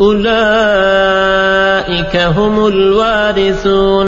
أولئك هم الوارثون.